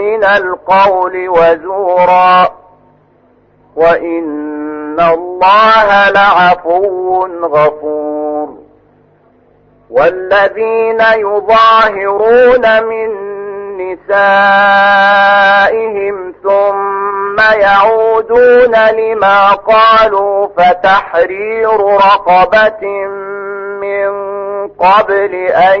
من القول وزورا. وإن الله لعفو غفور. والذين يظاهرون من نسائهم ثم يعودون لما قالوا فتحرير رقبة من قبل أن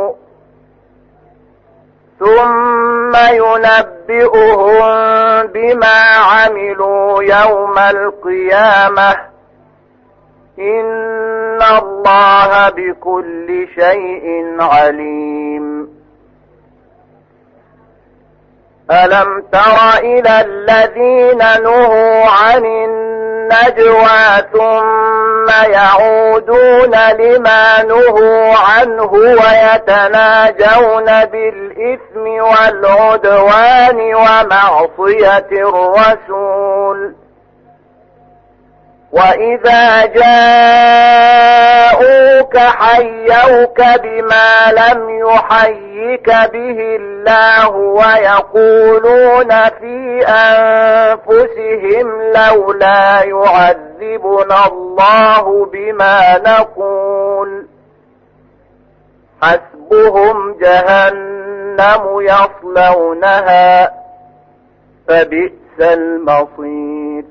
ثم ينبئهم بما عملوا يوم القيامة. إن الله بكل شيء عليم. ألم تر إلى الذين نهوا عن النجوى ثم يعودون لما نهوا عنه ويتناجون بالإثم والعدوان ومعصية الرسول. وإذا جاءوك حيوك بما لم يحيك به الله ويقولون في أنفسهم لولا يعذبنا الله بما نقول. حسبهم جهنم يصلونها فبئس المصير.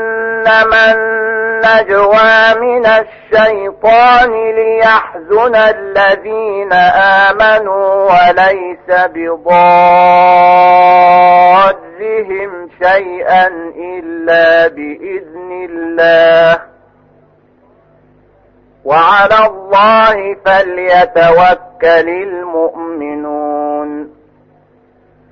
إنما النجوى من الشيطان ليحزن الذين آمنوا وليس بضادهم شيئا إلا بإذن الله. وعلى الله فليتوكل المؤمنون.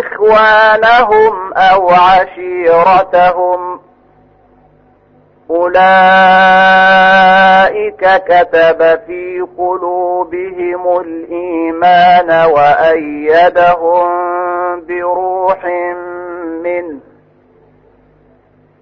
إخوانهم أو عشيرتهم. أولئك كتب في قلوبهم الإيمان وأيدهم بروح منه.